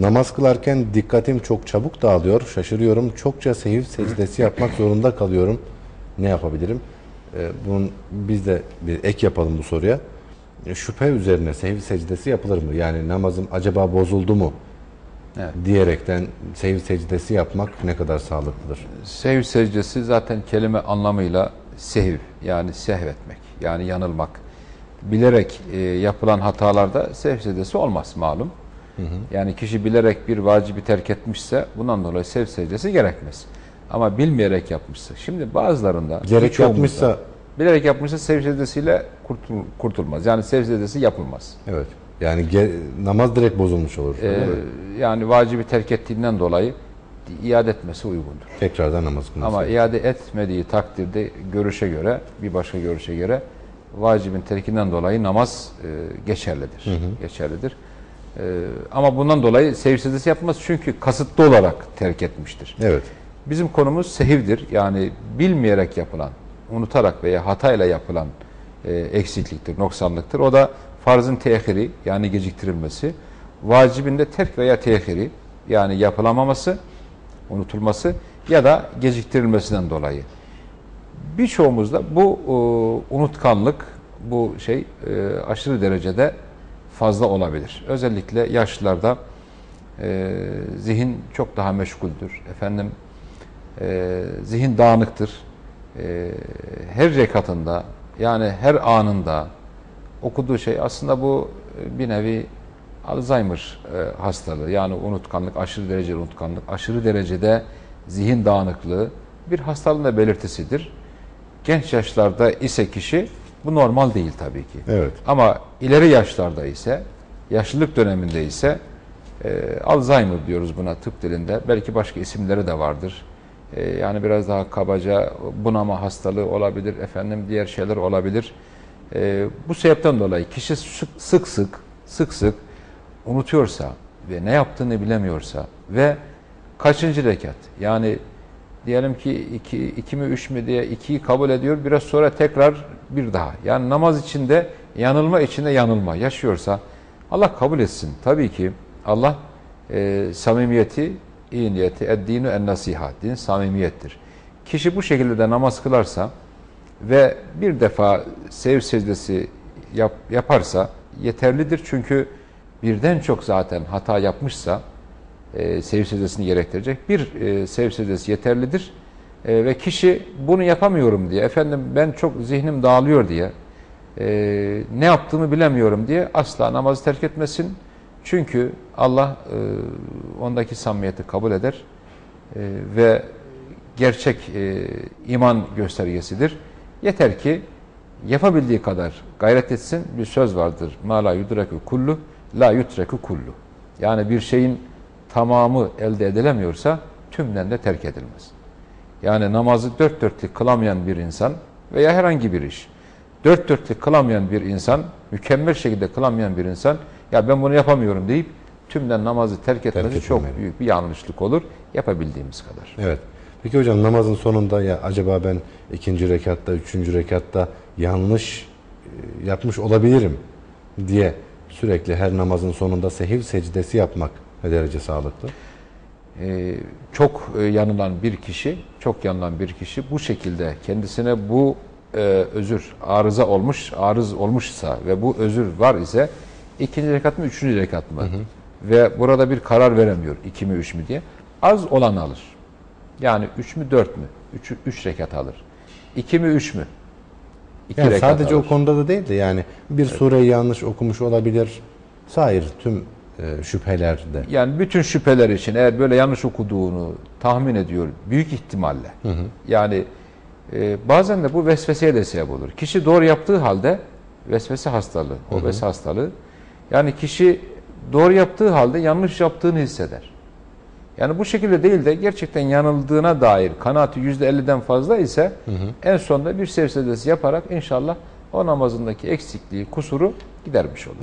Namaz kılarken dikkatim çok çabuk dağılıyor, şaşırıyorum. Çokça sehiv secdesi yapmak zorunda kalıyorum. Ne yapabilirim? Ee, bunun biz de bir ek yapalım bu soruya. E, Şüphe üzerine sehiv secdesi yapılır mı? Yani namazım acaba bozuldu mu? Evet. Diyerekten sehiv secdesi yapmak ne kadar sağlıklıdır? Sehiv secdesi zaten kelime anlamıyla sehiv yani sehvetmek yani yanılmak. Bilerek e, yapılan hatalarda sehiv secdesi olmaz malum. Yani kişi bilerek bir vacibi terk etmişse bundan dolayı sehiv secdesi gerekmez. Ama bilmeyerek yapmışsa. Şimdi bazılarında Gerek yapmışsa bilerek yapmışsa sehiv secdesiyle kurtul, kurtulmaz. Yani sehiv secdesi yapılmaz. evet. Yani ge- namaz direkt bozulmuş olur. Ee, yani vacibi terk ettiğinden dolayı iade etmesi uygundur. Tekrardan namaz kılması. Ama iade etmediği takdirde görüşe göre, bir başka görüşe göre vacibin terkinden dolayı namaz e, geçerlidir. Geçerlidir. E, ama bundan dolayı sehiv secdesi yapmaz çünkü kasıtlı olarak terk etmiştir. Evet. Bizim konumuz sehivdir. Yani bilmeyerek yapılan, unutarak veya hatayla yapılan e, eksikliktir, noksanlıktır. O da farzın tehiri yani geciktirilmesi, vacibinde terk veya tehiri yani yapılamaması, unutulması ya da geciktirilmesinden dolayı. Birçoğumuzda bu e, unutkanlık, bu şey e, aşırı derecede fazla olabilir. Özellikle yaşlılarda e, zihin çok daha meşguldür. Efendim e, zihin dağınıktır. E, her rekatında yani her anında okuduğu şey aslında bu e, bir nevi Alzheimer e, hastalığı yani unutkanlık, aşırı derecede unutkanlık, aşırı derecede zihin dağınıklığı bir hastalığın da belirtisidir. Genç yaşlarda ise kişi bu normal değil tabii ki. Evet. Ama ileri yaşlarda ise, yaşlılık döneminde ise e, Alzheimer diyoruz buna tıp dilinde. Belki başka isimleri de vardır. E, yani biraz daha kabaca bunama hastalığı olabilir, efendim diğer şeyler olabilir. E, bu sebepten dolayı kişi sık sık sık, sık sık unutuyorsa ve ne yaptığını bilemiyorsa ve kaçıncı rekat? Yani diyelim ki iki, iki mi üç mü diye ikiyi kabul ediyor biraz sonra tekrar bir daha. Yani namaz içinde yanılma içinde yanılma yaşıyorsa Allah kabul etsin. Tabii ki Allah e, samimiyeti iyi niyeti eddinu en nasihat din samimiyettir. Kişi bu şekilde de namaz kılarsa ve bir defa sev secdesi yap, yaparsa yeterlidir. Çünkü birden çok zaten hata yapmışsa e, sev secdesini gerektirecek bir e, sev secdesi yeterlidir. E, ve kişi bunu yapamıyorum diye efendim ben çok zihnim dağılıyor diye e, ne yaptığımı bilemiyorum diye asla namazı terk etmesin çünkü Allah e, ondaki samimiyeti kabul eder e, ve gerçek e, iman göstergesidir. Yeter ki yapabildiği kadar gayret etsin. Bir söz vardır. Ma la yudreku kullu la yutreku kullu. Yani bir şeyin tamamı elde edilemiyorsa tümden de terk edilmez. Yani namazı dört dörtlük kılamayan bir insan veya herhangi bir iş, dört dörtlük kılamayan bir insan, mükemmel şekilde kılamayan bir insan, ya ben bunu yapamıyorum deyip tümden namazı terk etmesi çok etmemeli. büyük bir yanlışlık olur, yapabildiğimiz kadar. Evet. Peki hocam namazın sonunda ya acaba ben ikinci rekatta, üçüncü rekatta yanlış e, yapmış olabilirim diye sürekli her namazın sonunda sehiv secdesi yapmak ne derece sağlıklı? Ee, çok e, yanılan bir kişi, çok yanılan bir kişi bu şekilde kendisine bu e, özür arıza olmuş, arız olmuşsa ve bu özür var ise ikinci rekat mı, üçüncü rekat mı? Ve burada bir karar veremiyor, iki mi, üç mü diye. Az olan alır. Yani üç mü, dört mü? Üç, üç rekat alır. İki mi, üç mü? İki Yani rekat sadece alır. o konuda da değil de yani bir sureyi yanlış okumuş olabilir. Sair tüm e, şüphelerde. Yani bütün şüpheler için eğer böyle yanlış okuduğunu tahmin ediyor büyük ihtimalle. Yani e, bazen de bu vesveseye de sebep olur. Kişi doğru yaptığı halde vesvese hastalığı, o vesvese hastalığı. Yani kişi doğru yaptığı halde yanlış yaptığını hisseder. Yani bu şekilde değil de gerçekten yanıldığına dair kanaati %50'den fazla ise en sonunda bir sevsedesi yaparak inşallah o namazındaki eksikliği, kusuru gidermiş olur.